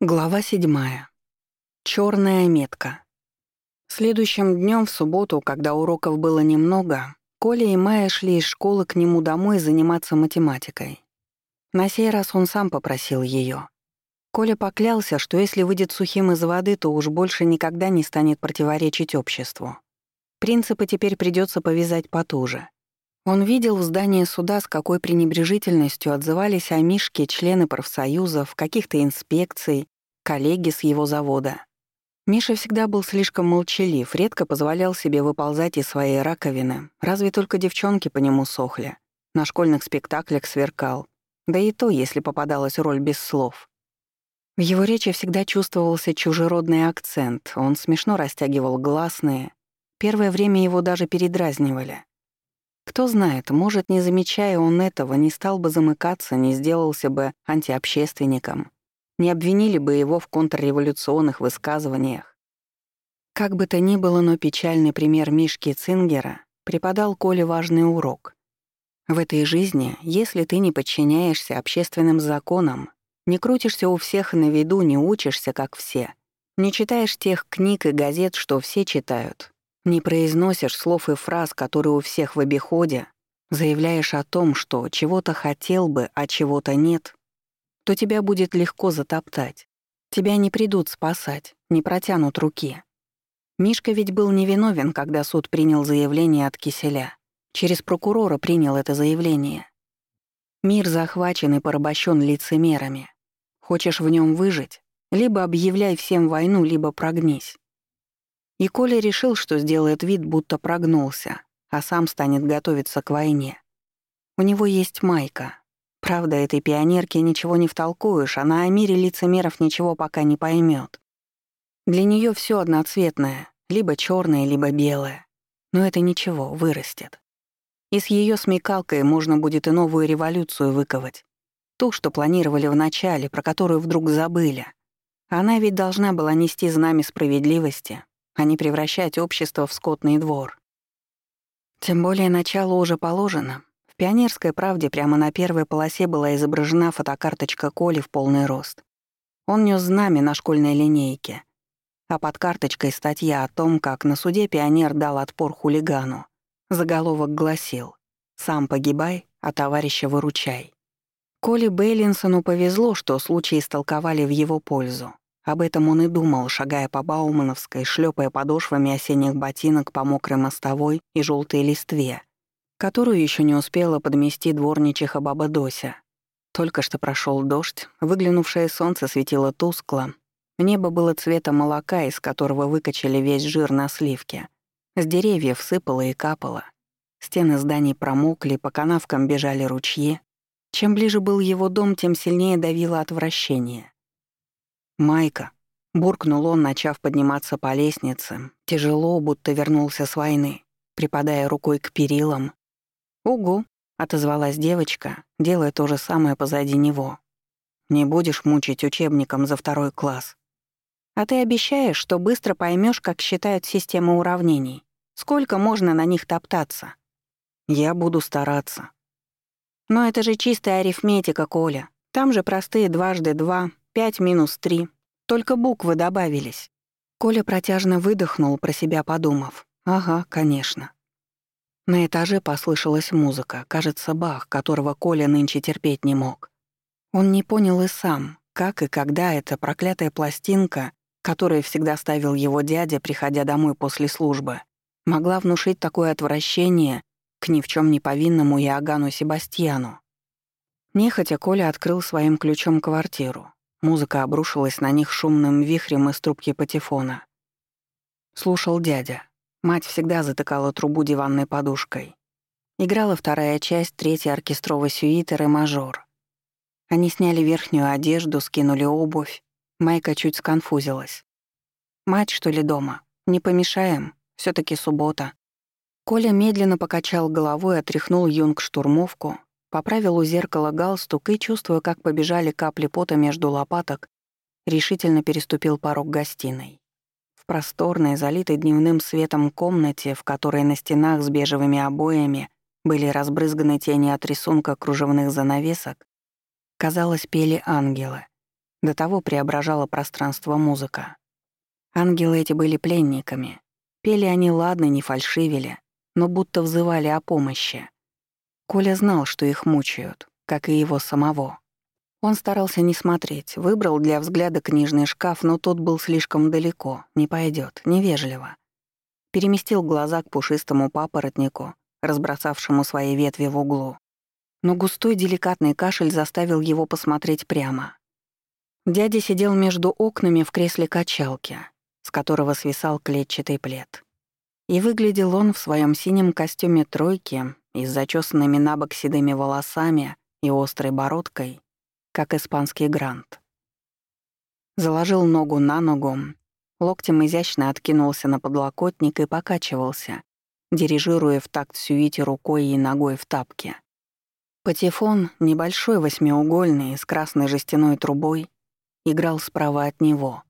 Глава седьмая. Чёрная метка. Следующим днём в субботу, когда уроков было немного, Коля и Майя шли из школы к нему домой заниматься математикой. На сей раз он сам попросил её. Коля поклялся, что если выйдет сухим из воды, то уж больше никогда не станет противоречить обществу. Принципы теперь придётся повязать потуже. Он видел в здании суда, с какой пренебрежительностью отзывались о Мишке члены профсоюзов, каких-то инспекций, коллеги с его завода. Миша всегда был слишком молчалив, редко позволял себе выползать из своей раковины, разве только девчонки по нему сохли. На школьных спектаклях сверкал, да и то, если попадалась роль без слов. В его речи всегда чувствовался чужеродный акцент, он смешно растягивал гласные. Первое время его даже передразнивали. Кто знает, может, не замечая он этого, не стал бы замыкаться, не сделался бы антиобщественником, не обвинили бы его в контрреволюционных высказываниях. Как бы то ни было, но печальный пример Мишки Цингера преподал Коле важный урок. В этой жизни, если ты не подчиняешься общественным законам, не крутишься у всех на виду, не учишься, как все, не читаешь тех книг и газет, что все читают, не произносишь слов и фраз, которые у всех в обиходе, заявляешь о том, что чего-то хотел бы, а чего-то нет, то тебя будет легко затоптать. Тебя не придут спасать, не протянут руки. Мишка ведь был невиновен, когда суд принял заявление от Киселя. Через прокурора принял это заявление. Мир захвачен и порабощен лицемерами. Хочешь в нем выжить? Либо объявляй всем войну, либо прогнись. И Коля решил, что сделает вид, будто прогнулся, а сам станет готовиться к войне. У него есть майка. Правда, этой пионерке ничего не втолкуешь, она о мире лицемеров ничего пока не поймет. Для нее все одноцветное, либо черное, либо белое. Но это ничего, вырастет. И с ее смекалкой можно будет и новую революцию выковать. Ту, что планировали в начале, про которую вдруг забыли. Она ведь должна была нести знамя справедливости, а не превращать общество в скотный двор. Тем более начало уже положено. В «Пионерской правде» прямо на первой полосе была изображена фотокарточка Коли в полный рост. Он нес знамя на школьной линейке, а под карточкой статья о том, как на суде пионер дал отпор хулигану. Заголовок гласил «Сам погибай, а товарища выручай». Коле Бейлинсону повезло, что случай истолковали в его пользу. Об этом он и думал, шагая по Баумановской, шлепая подошвами осенних ботинок по мокрой мостовой и желтой листве, которую еще не успела подмести дворничиха баба Дося. Только что прошел дождь, выглянувшее солнце светило тускло, небо было цвета молока, из которого выкачали весь жир на сливке. С деревьев сыпало и капало. Стены зданий промокли, по канавкам бежали ручьи. Чем ближе был его дом, тем сильнее давило отвращение. «Майка», — буркнул он, начав подниматься по лестнице, тяжело, будто вернулся с войны, припадая рукой к перилам. «Угу», — отозвалась девочка, делая то же самое позади него. «Не будешь мучить учебником за второй класс. А ты обещаешь, что быстро поймешь, как считают систему уравнений. Сколько можно на них топтаться?» «Я буду стараться». «Но это же чистая арифметика, Коля. Там же простые дважды два, Пять минус три. Только буквы добавились. Коля протяжно выдохнул, про себя подумав. Ага, конечно. На этаже послышалась музыка, кажется, Бах, которого Коля нынче терпеть не мог. Он не понял и сам, как и когда эта проклятая пластинка, которую всегда ставил его дядя, приходя домой после службы, могла внушить такое отвращение к ни в чем не повинному Иоганну Себастьяну. Нехотя Коля открыл своим ключом квартиру. Музыка обрушилась на них шумным вихрем из трубки патефона. Слушал дядя. Мать всегда затыкала трубу диванной подушкой. Играла вторая часть третьей оркестровой сюиты «Ре мажор». Они сняли верхнюю одежду, скинули обувь. Майка чуть сконфузилась. «Мать, что ли, дома? Не помешаем? все таки суббота». Коля медленно покачал головой, отряхнул юнг-штурмовку, Поправил у зеркала галстук и, чувствуя, как побежали капли пота между лопаток, решительно переступил порог гостиной. В просторной, залитой дневным светом комнате, в которой на стенах с бежевыми обоями были разбрызганы тени от рисунка кружевных занавесок, казалось, пели ангелы. До того преображала пространство музыка. Ангелы эти были пленниками. Пели они ладно, не фальшивили, но будто взывали о помощи. Коля знал, что их мучают, как и его самого. Он старался не смотреть, выбрал для взгляда книжный шкаф, но тот был слишком далеко, не пойдет, невежливо. Переместил глаза к пушистому папоротнику, разбросавшему свои ветви в углу. Но густой деликатный кашель заставил его посмотреть прямо. Дядя сидел между окнами в кресле качалки, с которого свисал клетчатый плед. И выглядел он в своем синем костюме тройки и с зачесанными на бок седыми волосами и острой бородкой, как испанский грант. Заложил ногу на ногу, локтем изящно откинулся на подлокотник и покачивался, дирижируя в такт сюите рукой и ногой в тапке. Патефон, небольшой восьмиугольный, с красной жестяной трубой, играл справа от него,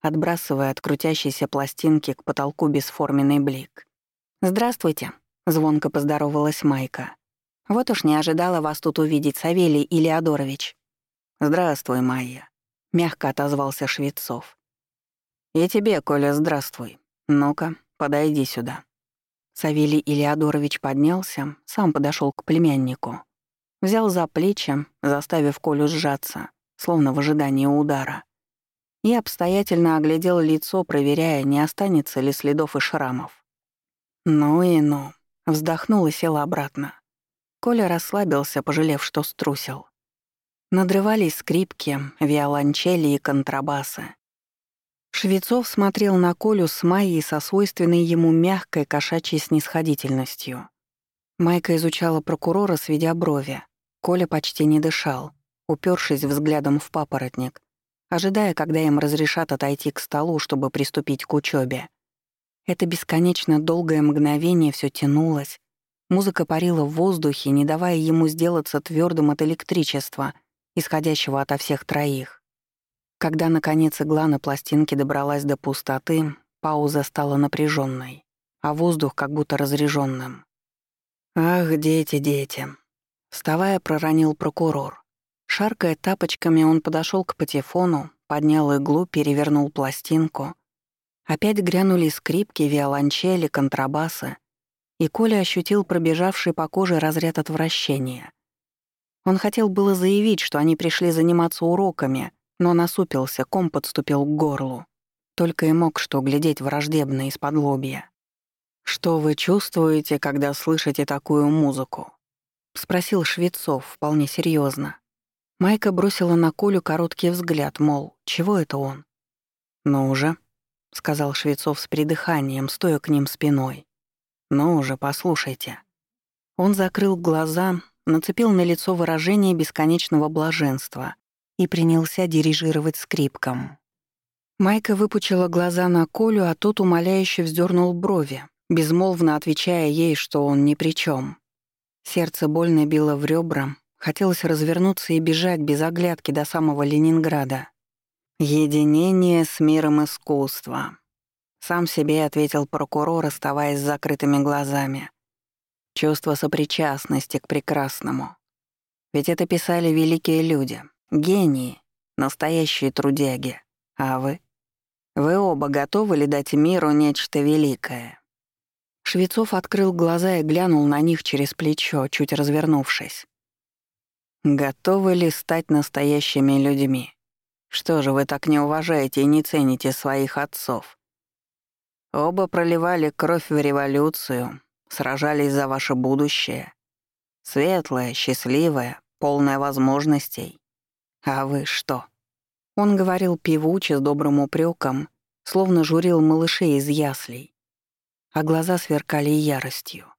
отбрасывая от крутящейся пластинки к потолку бесформенный блик. «Здравствуйте», — звонко поздоровалась Майка. «Вот уж не ожидала вас тут увидеть, Савелий Илиадорович». «Здравствуй, Майя», — мягко отозвался Швецов. «И тебе, Коля, здравствуй. Ну-ка, подойди сюда». Савелий Илиадорович поднялся, сам подошел к племяннику. Взял за плечи, заставив Колю сжаться, словно в ожидании удара и обстоятельно оглядел лицо, проверяя, не останется ли следов и шрамов. Ну и ну. Вздохнул и сел обратно. Коля расслабился, пожалев, что струсил. Надрывались скрипки, виолончели и контрабасы. Швецов смотрел на Колю с Майей со свойственной ему мягкой кошачьей снисходительностью. Майка изучала прокурора, сведя брови. Коля почти не дышал, упершись взглядом в папоротник, ожидая, когда им разрешат отойти к столу, чтобы приступить к учебе. Это бесконечно долгое мгновение все тянулось. Музыка парила в воздухе, не давая ему сделаться твердым от электричества, исходящего ото всех троих. Когда, наконец, игла на пластинке добралась до пустоты, пауза стала напряженной, а воздух как будто разреженным. «Ах, дети, дети!» Вставая, проронил прокурор. Шаркая тапочками, он подошел к патефону, поднял иглу, перевернул пластинку. Опять грянули скрипки, виолончели, контрабасы, и Коля ощутил пробежавший по коже разряд отвращения. Он хотел было заявить, что они пришли заниматься уроками, но насупился, ком подступил к горлу. Только и мог что глядеть враждебно из-под лобья. «Что вы чувствуете, когда слышите такую музыку?» — спросил Швецов вполне серьезно. Майка бросила на Колю короткий взгляд, мол, чего это он? «Ну уже», — сказал Швецов с придыханием, стоя к ним спиной. «Ну уже, послушайте». Он закрыл глаза, нацепил на лицо выражение бесконечного блаженства и принялся дирижировать скрипком. Майка выпучила глаза на Колю, а тот умоляюще вздернул брови, безмолвно отвечая ей, что он ни при чем. Сердце больно било в ребра, Хотелось развернуться и бежать без оглядки до самого Ленинграда. «Единение с миром искусства», — сам себе ответил прокурор, оставаясь с закрытыми глазами. «Чувство сопричастности к прекрасному. Ведь это писали великие люди, гении, настоящие трудяги. А вы? Вы оба готовы ли дать миру нечто великое?» Швецов открыл глаза и глянул на них через плечо, чуть развернувшись. Готовы ли стать настоящими людьми? Что же вы так не уважаете и не цените своих отцов? Оба проливали кровь в революцию, сражались за ваше будущее. Светлое, счастливое, полное возможностей. А вы что? Он говорил певуче с добрым упреком, словно журил малышей из яслей. А глаза сверкали яростью.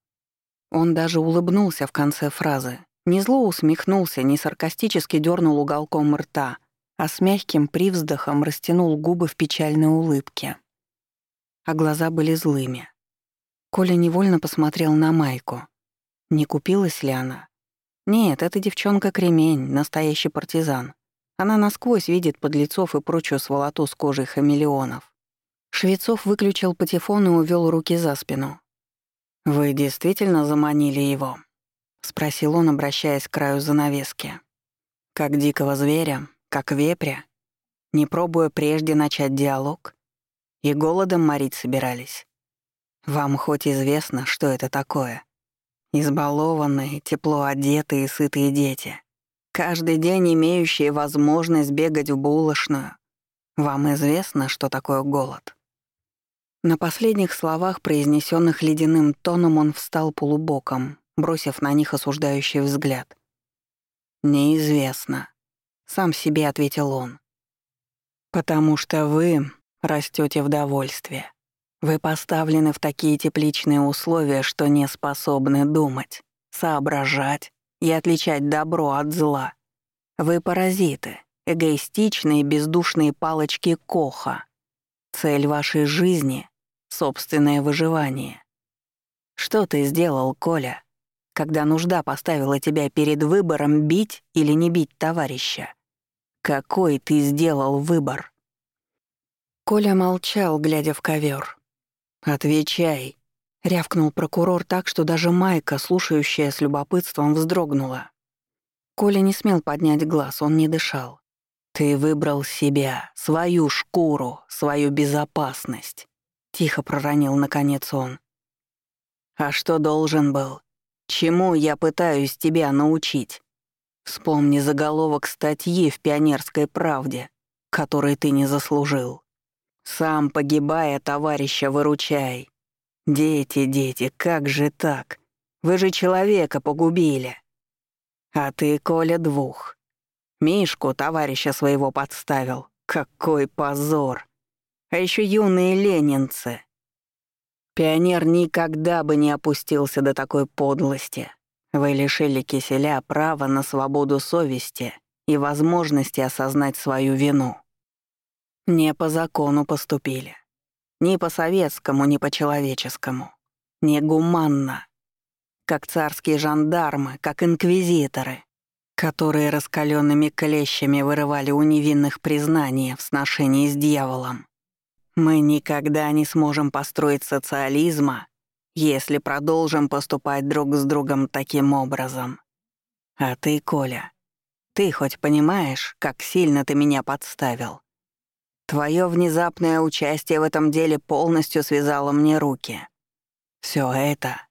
Он даже улыбнулся в конце фразы, не зло усмехнулся, не саркастически дернул уголком рта, а с мягким привздохом растянул губы в печальной улыбке. А глаза были злыми. Коля невольно посмотрел на Майку. Не купилась ли она? Нет, эта девчонка кремень, настоящий партизан. Она насквозь видит подлецов и прочую сволоту с кожей хамелеонов. Швецов выключил патефон и увел руки за спину. «Вы действительно заманили его?» — спросил он, обращаясь к краю занавески. «Как дикого зверя, как вепря Не пробуя прежде начать диалог? И голодом морить собирались? Вам хоть известно, что это такое? Избалованные, тепло одетые, сытые дети. Каждый день имеющие возможность бегать в булочную. Вам известно, что такое голод? На последних словах, произнесенных ледяным тоном, он встал полубоком, бросив на них осуждающий взгляд. «Неизвестно», — сам себе ответил он. «Потому что вы растете в довольстве. Вы поставлены в такие тепличные условия, что не способны думать, соображать и отличать добро от зла. Вы паразиты, эгоистичные бездушные палочки Коха. Цель вашей жизни — собственное выживание. Что ты сделал, Коля, когда нужда поставила тебя перед выбором бить или не бить товарища? Какой ты сделал выбор? Коля молчал, глядя в ковер. «Отвечай», — рявкнул прокурор так, что даже Майка, слушающая с любопытством, вздрогнула. Коля не смел поднять глаз, он не дышал. «Ты выбрал себя, свою шкуру, свою безопасность», — тихо проронил наконец он. «А что должен был? Чему я пытаюсь тебя научить? Вспомни заголовок статьи в «Пионерской правде», который ты не заслужил. Сам погибая, товарища выручай. Дети, дети, как же так? Вы же человека погубили. А ты, Коля, двух. Мишку, товарища своего, подставил. Какой позор. А еще юные ленинцы. Пионер никогда бы не опустился до такой подлости. Вы лишили киселя права на свободу совести и возможности осознать свою вину. Не по закону поступили. Ни по советскому, ни по человеческому. Не гуманно. Как царские жандармы, как инквизиторы, которые раскаленными клещами вырывали у невинных признания в сношении с дьяволом. Мы никогда не сможем построить социализма, если продолжим поступать друг с другом таким образом. А ты, Коля, ты хоть понимаешь, как сильно ты меня подставил? Твое внезапное участие в этом деле полностью связало мне руки. Все это...»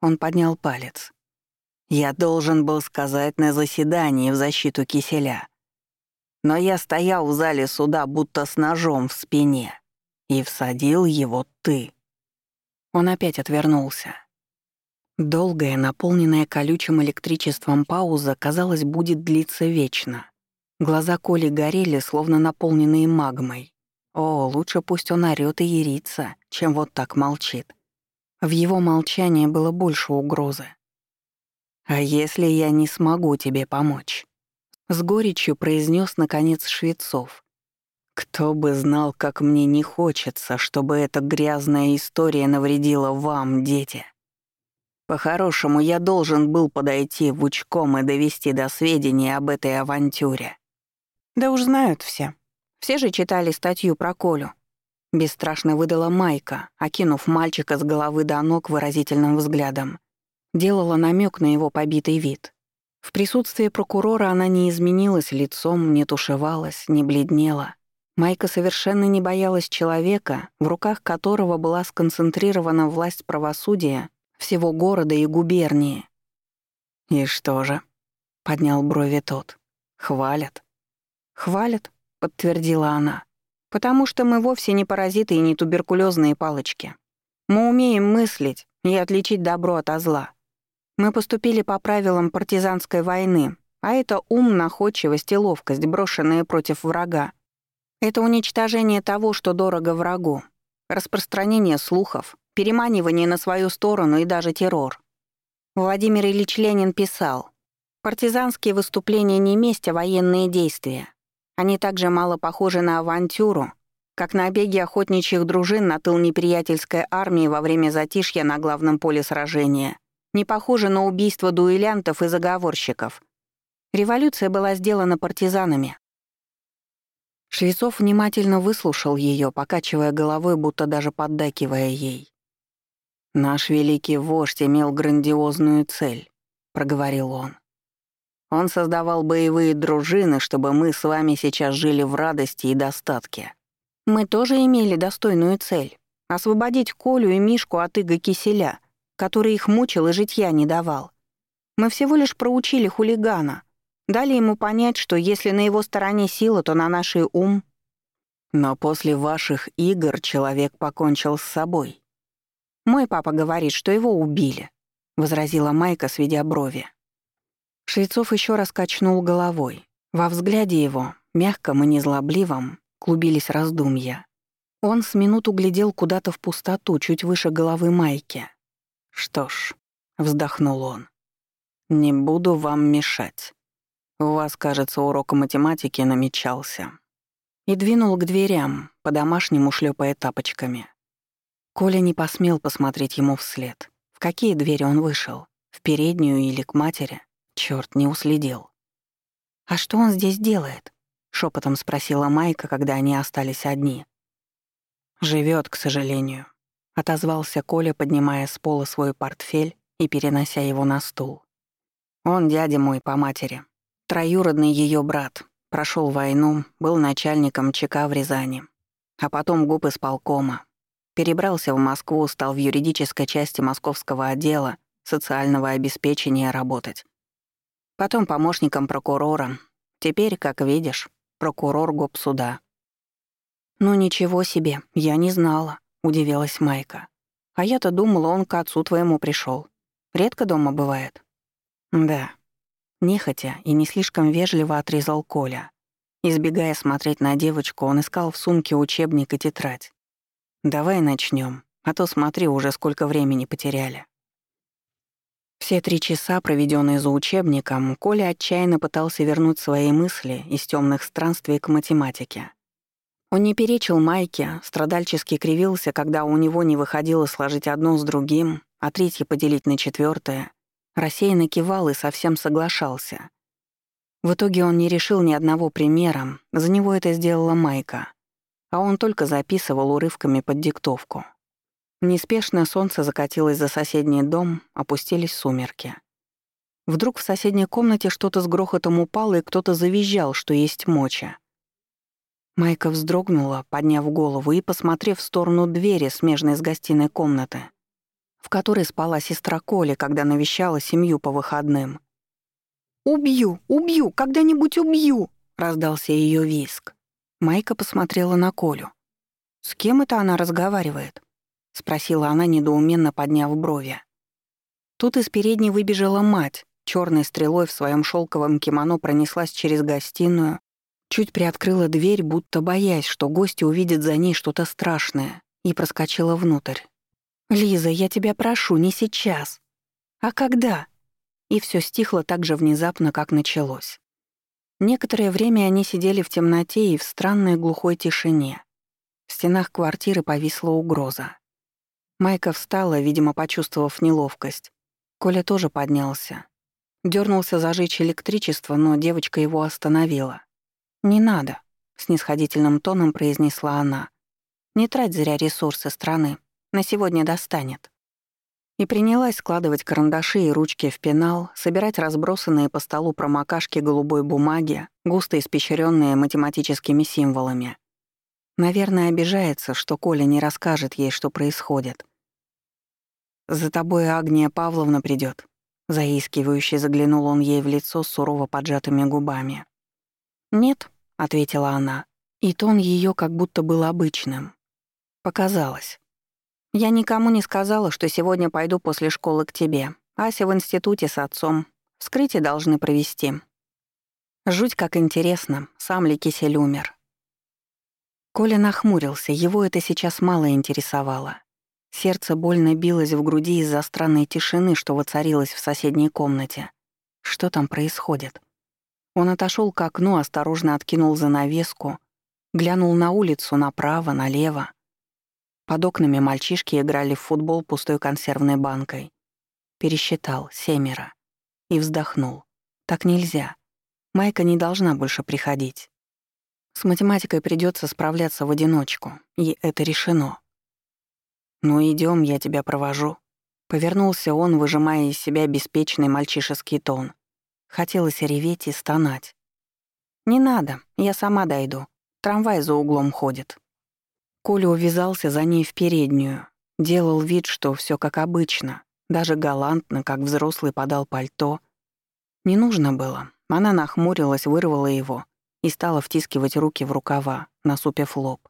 Он поднял палец. «Я должен был сказать на заседании в защиту киселя. Но я стоял в зале суда будто с ножом в спине. И всадил его ты». Он опять отвернулся. Долгая, наполненная колючим электричеством пауза, казалось, будет длиться вечно. Глаза Коли горели, словно наполненные магмой. О, лучше пусть он орёт и ерится, чем вот так молчит. В его молчании было больше угрозы. «А если я не смогу тебе помочь?» С горечью произнес наконец Швецов. «Кто бы знал, как мне не хочется, чтобы эта грязная история навредила вам, дети. По-хорошему, я должен был подойти в учком и довести до сведения об этой авантюре. Да уж знают все. Все же читали статью про Колю. Бесстрашно выдала Майка, окинув мальчика с головы до ног выразительным взглядом. Делала намек на его побитый вид. В присутствии прокурора она не изменилась лицом, не тушевалась, не бледнела. Майка совершенно не боялась человека, в руках которого была сконцентрирована власть правосудия всего города и губернии. «И что же?» — поднял брови тот. «Хвалят». «Хвалят», — подтвердила она. «Потому что мы вовсе не паразиты и не туберкулезные палочки. Мы умеем мыслить и отличить добро от зла. Мы поступили по правилам партизанской войны, а это ум, находчивость и ловкость, брошенные против врага. Это уничтожение того, что дорого врагу, распространение слухов, переманивание на свою сторону и даже террор. Владимир Ильич Ленин писал, «Партизанские выступления не месть, а военные действия. Они также мало похожи на авантюру, как на беги охотничьих дружин на тыл неприятельской армии во время затишья на главном поле сражения, не похожи на убийство дуэлянтов и заговорщиков. Революция была сделана партизанами. Швецов внимательно выслушал ее, покачивая головой, будто даже поддакивая ей. «Наш великий вождь имел грандиозную цель», — проговорил он. Он создавал боевые дружины, чтобы мы с вами сейчас жили в радости и достатке. Мы тоже имели достойную цель — освободить Колю и Мишку от иго киселя, который их мучил и житья не давал. Мы всего лишь проучили хулигана, дали ему понять, что если на его стороне сила, то на нашей ум. Но после ваших игр человек покончил с собой. Мой папа говорит, что его убили, возразила Майка, сведя брови. Швецов еще раз качнул головой. Во взгляде его, мягком и незлобливом, клубились раздумья. Он с минуту глядел куда-то в пустоту, чуть выше головы Майки. «Что ж», — вздохнул он, — «не буду вам мешать. У вас, кажется, урок математики намечался». И двинул к дверям, по-домашнему шлепая тапочками. Коля не посмел посмотреть ему вслед. В какие двери он вышел? В переднюю или к матери? Черт, не уследил. «А что он здесь делает?» — шепотом спросила Майка, когда они остались одни. Живет, к сожалению», — отозвался Коля, поднимая с пола свой портфель и перенося его на стул. «Он дядя мой по матери. Троюродный ее брат. Прошел войну, был начальником ЧК в Рязани. А потом губ исполкома. Перебрался в Москву, стал в юридической части московского отдела социального обеспечения работать. Потом помощником прокурора. Теперь, как видишь, прокурор гопсуда. «Ну ничего себе, я не знала», — удивилась Майка. «А я-то думала, он к отцу твоему пришел. Редко дома бывает». «Да». Нехотя и не слишком вежливо отрезал Коля. Избегая смотреть на девочку, он искал в сумке учебник и тетрадь. «Давай начнем, а то смотри, уже сколько времени потеряли». Все три часа, проведенные за учебником, Коля отчаянно пытался вернуть свои мысли из темных странствий к математике. Он не перечил Майке, страдальчески кривился, когда у него не выходило сложить одно с другим, а третье поделить на четвертое, рассеянно кивал и совсем соглашался. В итоге он не решил ни одного примера, за него это сделала Майка, а он только записывал урывками под диктовку. Неспешно солнце закатилось за соседний дом, опустились сумерки. Вдруг в соседней комнате что-то с грохотом упало, и кто-то завизжал, что есть моча. Майка вздрогнула, подняв голову и посмотрев в сторону двери, смежной с гостиной комнаты, в которой спала сестра Коли, когда навещала семью по выходным. «Убью! Убью! Когда-нибудь убью!» — раздался ее виск. Майка посмотрела на Колю. «С кем это она разговаривает?» — спросила она, недоуменно подняв брови. Тут из передней выбежала мать, черной стрелой в своем шелковом кимоно пронеслась через гостиную, чуть приоткрыла дверь, будто боясь, что гости увидят за ней что-то страшное, и проскочила внутрь. «Лиза, я тебя прошу, не сейчас. А когда?» И все стихло так же внезапно, как началось. Некоторое время они сидели в темноте и в странной глухой тишине. В стенах квартиры повисла угроза. Майка встала, видимо, почувствовав неловкость. Коля тоже поднялся. Дёрнулся зажечь электричество, но девочка его остановила. «Не надо», — снисходительным тоном произнесла она. «Не трать зря ресурсы страны. На сегодня достанет». И принялась складывать карандаши и ручки в пенал, собирать разбросанные по столу промокашки голубой бумаги, густо испещренные математическими символами. Наверное, обижается, что Коля не расскажет ей, что происходит. «За тобой Агния Павловна придет. заискивающе заглянул он ей в лицо с сурово поджатыми губами. «Нет», — ответила она, и тон ее как будто был обычным. Показалось. «Я никому не сказала, что сегодня пойду после школы к тебе. Ася в институте с отцом. Вскрытие должны провести. Жуть как интересно, сам ли Кисель умер. Коля нахмурился, его это сейчас мало интересовало. Сердце больно билось в груди из-за странной тишины, что воцарилась в соседней комнате. Что там происходит? Он отошел к окну, осторожно откинул занавеску, глянул на улицу направо, налево. Под окнами мальчишки играли в футбол пустой консервной банкой. Пересчитал — семеро. И вздохнул. Так нельзя. Майка не должна больше приходить. С математикой придется справляться в одиночку, и это решено. «Ну идем, я тебя провожу». Повернулся он, выжимая из себя беспечный мальчишеский тон. Хотелось реветь и стонать. «Не надо, я сама дойду. Трамвай за углом ходит». Коля увязался за ней в переднюю, делал вид, что все как обычно, даже галантно, как взрослый подал пальто. Не нужно было. Она нахмурилась, вырвала его и стала втискивать руки в рукава, насупив лоб.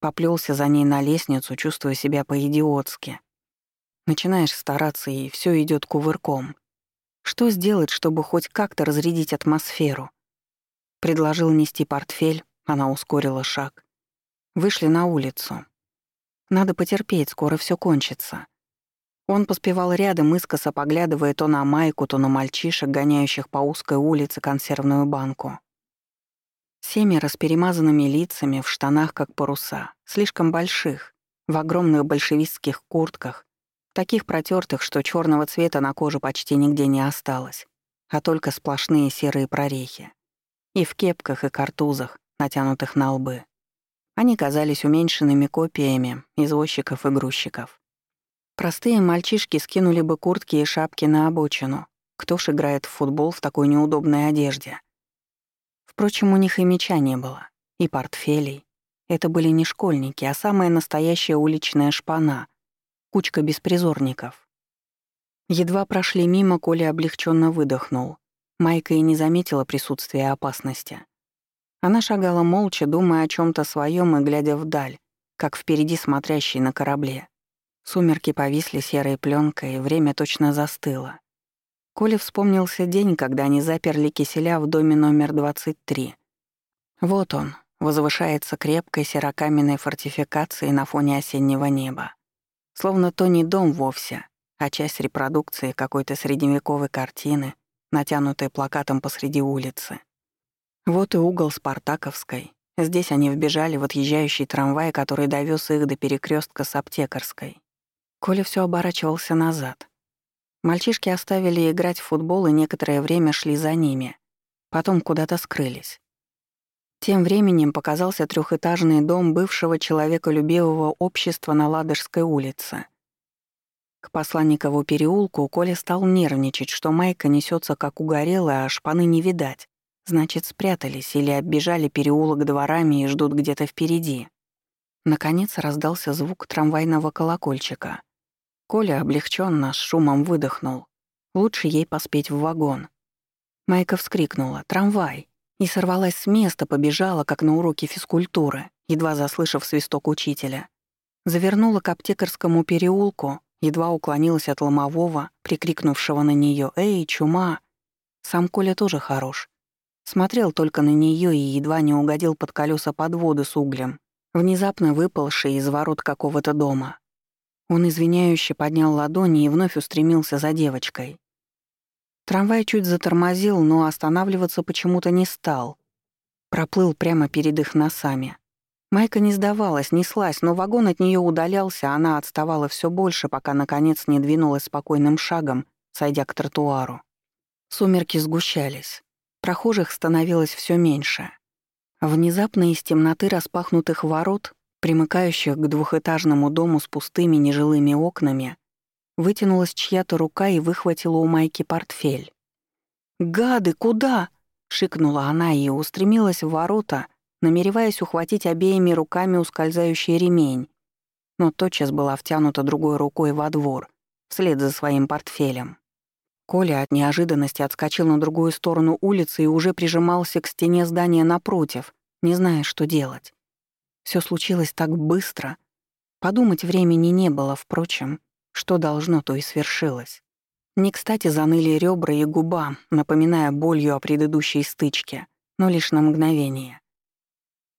Поплёлся за ней на лестницу, чувствуя себя по-идиотски. Начинаешь стараться, и все идет кувырком. Что сделать, чтобы хоть как-то разрядить атмосферу? Предложил нести портфель, она ускорила шаг. Вышли на улицу. Надо потерпеть, скоро все кончится. Он поспевал рядом, искоса поглядывая то на майку, то на мальчишек, гоняющих по узкой улице консервную банку. Семеро с перемазанными лицами, в штанах как паруса, слишком больших, в огромных большевистских куртках, таких протертых, что черного цвета на коже почти нигде не осталось, а только сплошные серые прорехи. И в кепках и картузах, натянутых на лбы. Они казались уменьшенными копиями извозчиков и грузчиков. Простые мальчишки скинули бы куртки и шапки на обочину. Кто ж играет в футбол в такой неудобной одежде? Впрочем, у них и меча не было, и портфелей. Это были не школьники, а самая настоящая уличная шпана, кучка беспризорников. Едва прошли мимо, Коля облегченно выдохнул. Майка и не заметила присутствия опасности. Она шагала молча, думая о чем то своем и глядя вдаль, как впереди смотрящий на корабле. Сумерки повисли серой пленкой, и время точно застыло. Коле вспомнился день, когда они заперли киселя в доме номер 23. Вот он, возвышается крепкой серокаменной фортификацией на фоне осеннего неба. Словно то не дом вовсе, а часть репродукции какой-то средневековой картины, натянутой плакатом посреди улицы. Вот и угол Спартаковской. Здесь они вбежали в отъезжающий трамвай, который довез их до перекрестка с аптекарской. Коля все оборачивался назад. Мальчишки оставили играть в футбол и некоторое время шли за ними. Потом куда-то скрылись. Тем временем показался трехэтажный дом бывшего человеколюбивого общества на Ладожской улице. К Посланникову переулку Коля стал нервничать, что Майка несется как угорелая, а шпаны не видать. Значит, спрятались или оббежали переулок дворами и ждут где-то впереди. Наконец раздался звук трамвайного колокольчика. Коля облегченно с шумом выдохнул. Лучше ей поспеть в вагон. Майка вскрикнула «Трамвай!» и сорвалась с места, побежала, как на уроке физкультуры, едва заслышав свисток учителя. Завернула к аптекарскому переулку, едва уклонилась от ломового, прикрикнувшего на нее «Эй, чума!». Сам Коля тоже хорош. Смотрел только на нее и едва не угодил под колеса подводы с углем, внезапно выпалший из ворот какого-то дома. Он извиняюще поднял ладони и вновь устремился за девочкой. Трамвай чуть затормозил, но останавливаться почему-то не стал. Проплыл прямо перед их носами. Майка не сдавалась, неслась, но вагон от нее удалялся, она отставала все больше, пока, наконец, не двинулась спокойным шагом, сойдя к тротуару. Сумерки сгущались. Прохожих становилось все меньше. Внезапно из темноты распахнутых ворот примыкающих к двухэтажному дому с пустыми нежилыми окнами, вытянулась чья-то рука и выхватила у Майки портфель. «Гады, куда?» — шикнула она и устремилась в ворота, намереваясь ухватить обеими руками ускользающий ремень, но тотчас была втянута другой рукой во двор, вслед за своим портфелем. Коля от неожиданности отскочил на другую сторону улицы и уже прижимался к стене здания напротив, не зная, что делать. Все случилось так быстро. Подумать времени не было, впрочем. Что должно, то и свершилось. Не кстати заныли ребра и губа, напоминая болью о предыдущей стычке, но лишь на мгновение.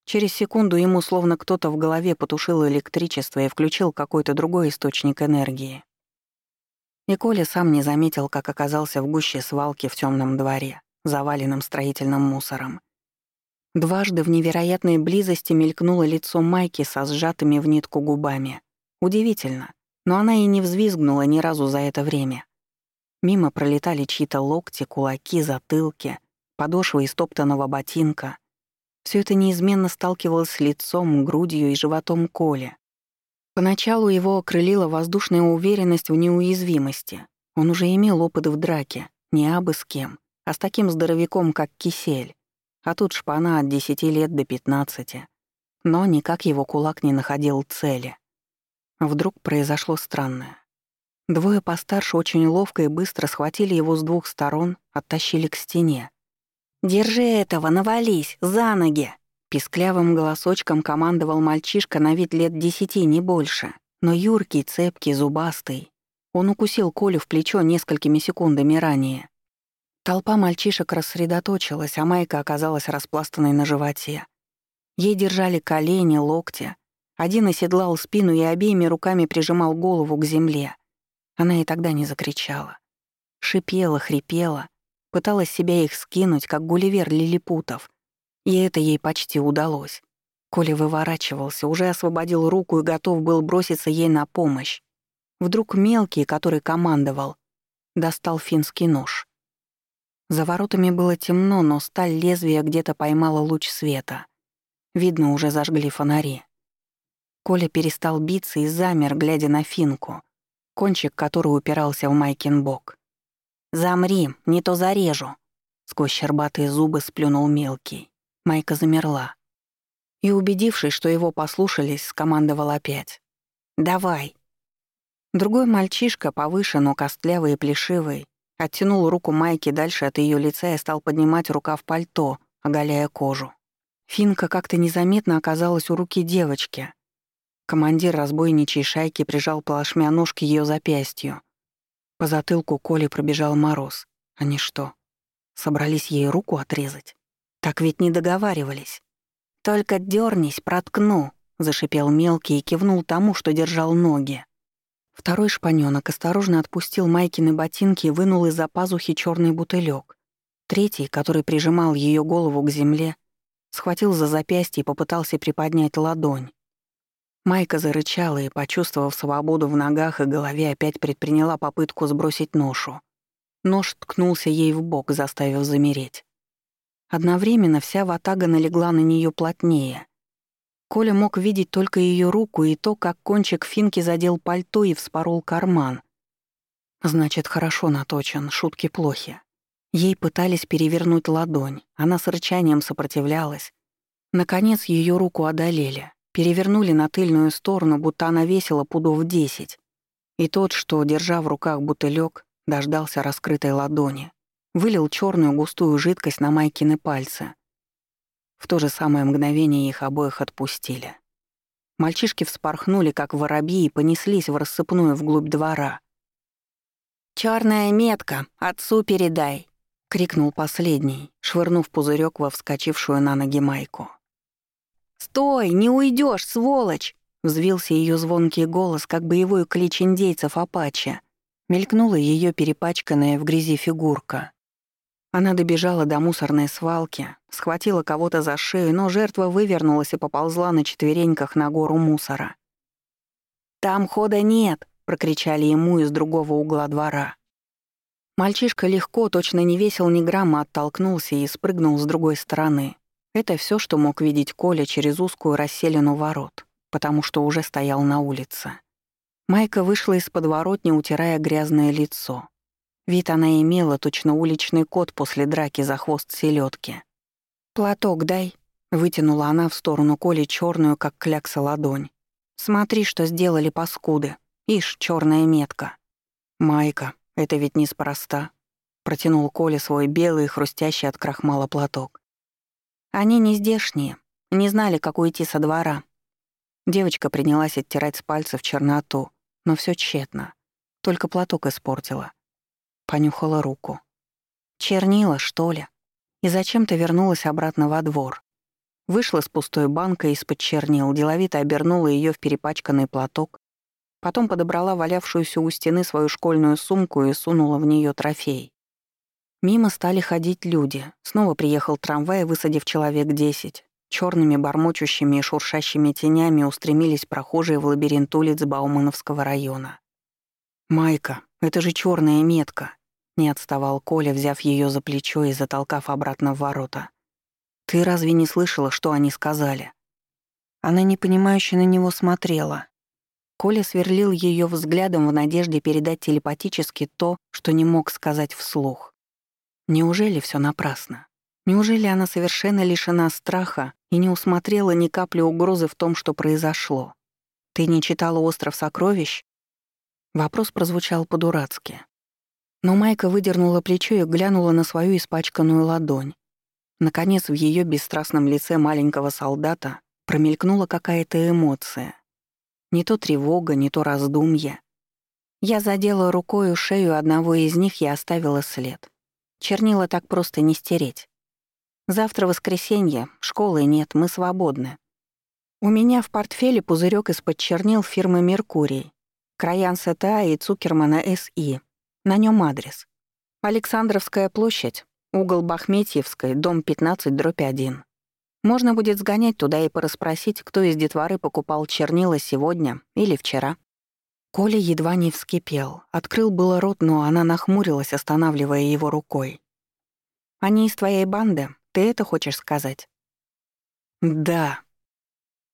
Через секунду ему словно кто-то в голове потушил электричество и включил какой-то другой источник энергии. И Коля сам не заметил, как оказался в гуще свалки в темном дворе, заваленном строительным мусором. Дважды в невероятной близости мелькнуло лицо Майки со сжатыми в нитку губами. Удивительно, но она и не взвизгнула ни разу за это время. Мимо пролетали чьи-то локти, кулаки, затылки, подошвы истоптанного ботинка. Все это неизменно сталкивалось с лицом, грудью и животом Коли. Поначалу его окрылила воздушная уверенность в неуязвимости. Он уже имел опыт в драке, не абы с кем, а с таким здоровяком, как кисель. А тут шпана от десяти лет до пятнадцати. Но никак его кулак не находил цели. Вдруг произошло странное. Двое постарше очень ловко и быстро схватили его с двух сторон, оттащили к стене. «Держи этого, навались, за ноги!» Писклявым голосочком командовал мальчишка на вид лет десяти, не больше, но юркий, цепкий, зубастый. Он укусил Колю в плечо несколькими секундами ранее. Толпа мальчишек рассредоточилась, а Майка оказалась распластанной на животе. Ей держали колени, локти. Один оседлал спину и обеими руками прижимал голову к земле. Она и тогда не закричала. Шипела, хрипела, пыталась себя их скинуть, как гулливер лилипутов. И это ей почти удалось. Коля выворачивался, уже освободил руку и готов был броситься ей на помощь. Вдруг мелкий, который командовал, достал финский нож. За воротами было темно, но сталь лезвия где-то поймала луч света. Видно, уже зажгли фонари. Коля перестал биться и замер, глядя на финку, кончик которой упирался в Майкин бок. «Замри, не то зарежу!» Сквозь щербатые зубы сплюнул мелкий. Майка замерла. И, убедившись, что его послушались, скомандовал опять. «Давай!» Другой мальчишка, повыше, но костлявый и плешивый, оттянул руку Майки дальше от ее лица и стал поднимать рукав пальто, оголяя кожу. Финка как-то незаметно оказалась у руки девочки. Командир разбойничьей шайки прижал плашмя нож к ее запястью. По затылку Коли пробежал мороз. Они что, собрались ей руку отрезать? Так ведь не договаривались. «Только дернись, проткну», — зашипел мелкий и кивнул тому, что держал ноги. Второй шпанёнок осторожно отпустил Майкины ботинки и вынул из-за пазухи черный бутылек. Третий, который прижимал ее голову к земле, схватил за запястье и попытался приподнять ладонь. Майка зарычала и, почувствовав свободу в ногах и голове, опять предприняла попытку сбросить ношу. Нож ткнулся ей в бок, заставив замереть. Одновременно вся ватага налегла на нее плотнее. Коля мог видеть только ее руку и то, как кончик финки задел пальто и вспорол карман. Значит, хорошо наточен, шутки плохи. Ей пытались перевернуть ладонь, она с рычанием сопротивлялась. Наконец ее руку одолели, перевернули на тыльную сторону, будто она весила пудов десять. И тот, что, держа в руках бутылек, дождался раскрытой ладони, вылил черную густую жидкость на Майкины пальцы. В то же самое мгновение их обоих отпустили. Мальчишки вспорхнули, как воробьи, и понеслись в рассыпную вглубь двора. «Чёрная метка! Отцу передай!» — крикнул последний, швырнув пузырек во вскочившую на ноги майку. «Стой! Не уйдешь, сволочь!» — взвился ее звонкий голос, как боевой клич индейцев Апача. Мелькнула ее перепачканная в грязи фигурка. Она добежала до мусорной свалки, схватила кого-то за шею, но жертва вывернулась и поползла на четвереньках на гору мусора. «Там хода нет!» — прокричали ему из другого угла двора. Мальчишка легко, точно не весил ни грамма, оттолкнулся и спрыгнул с другой стороны. Это все, что мог видеть Коля через узкую расселину ворот, потому что уже стоял на улице. Майка вышла из подворотни, утирая грязное лицо. Вид она имела точно уличный кот после драки за хвост селедки. «Платок дай», — вытянула она в сторону Коли черную, как клякса ладонь. «Смотри, что сделали паскуды. Ишь, черная метка». «Майка, это ведь неспроста», — протянул Коля свой белый, хрустящий от крахмала платок. «Они не здешние, не знали, как уйти со двора». Девочка принялась оттирать с пальцев черноту, но все тщетно. Только платок испортила. Понюхала руку. Чернила, что ли? И зачем-то вернулась обратно во двор. Вышла с пустой банкой из-под чернил, деловито обернула ее в перепачканный платок, потом подобрала валявшуюся у стены свою школьную сумку и сунула в нее трофей. Мимо стали ходить люди. Снова приехал трамвай, высадив человек десять. Черными бормочущими и шуршащими тенями устремились прохожие в лабиринт улиц Баумановского района. «Майка, это же черная метка!» Не отставал Коля, взяв ее за плечо и затолкав обратно в ворота. «Ты разве не слышала, что они сказали?» Она непонимающе на него смотрела. Коля сверлил ее взглядом в надежде передать телепатически то, что не мог сказать вслух. Неужели все напрасно? Неужели она совершенно лишена страха и не усмотрела ни капли угрозы в том, что произошло? Ты не читала «Остров сокровищ»? Вопрос прозвучал по-дурацки. Но Майка выдернула плечо и глянула на свою испачканную ладонь. Наконец, в ее бесстрастном лице маленького солдата промелькнула какая-то эмоция. Не то тревога, не то раздумье. Я задела рукою шею одного из них и оставила след. Чернила так просто не стереть. Завтра воскресенье, школы нет, мы свободны. У меня в портфеле пузырек из-под чернил фирмы «Меркурий», Краян СТА и Цукермана СИ. На нем адрес. Александровская площадь, угол Бахметьевской, дом 15, дробь 1. Можно будет сгонять туда и порасспросить, кто из детворы покупал чернила сегодня или вчера. Коля едва не вскипел. Открыл было рот, но она нахмурилась, останавливая его рукой. «Они из твоей банды? Ты это хочешь сказать?» «Да».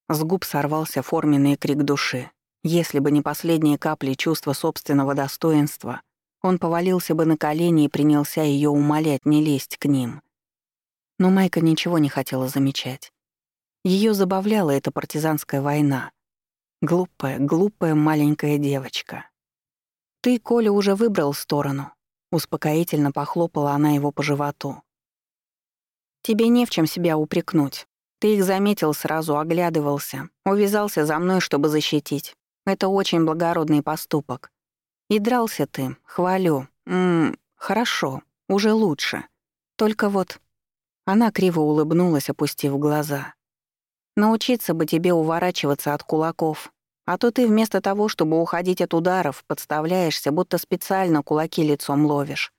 С губ сорвался форменный крик души. Если бы не последние капли чувства собственного достоинства, он повалился бы на колени и принялся ее умолять не лезть к ним. Но Майка ничего не хотела замечать. Ее забавляла эта партизанская война — Глупая, глупая маленькая девочка. «Ты, Коля, уже выбрал сторону», — успокоительно похлопала она его по животу. «Тебе не в чем себя упрекнуть. Ты их заметил сразу, оглядывался, увязался за мной, чтобы защитить. Это очень благородный поступок. И дрался ты, хвалю. Ммм, хорошо, уже лучше. Только вот...» Она криво улыбнулась, опустив глаза. Научиться бы тебе уворачиваться от кулаков. А то ты вместо того, чтобы уходить от ударов, подставляешься, будто специально кулаки лицом ловишь.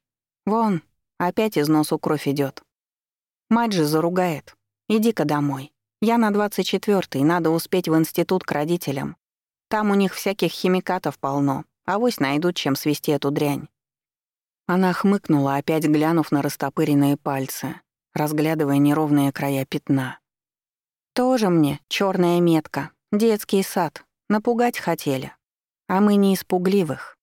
Вон, опять из носу кровь идет. Мать же заругает. Иди-ка домой. Я на 24-й, надо успеть в институт к родителям. Там у них всяких химикатов полно, а вось найдут, чем свести эту дрянь. Она хмыкнула, опять глянув на растопыренные пальцы, разглядывая неровные края пятна. Тоже мне черная метка, детский сад, напугать хотели. А мы не испугливых.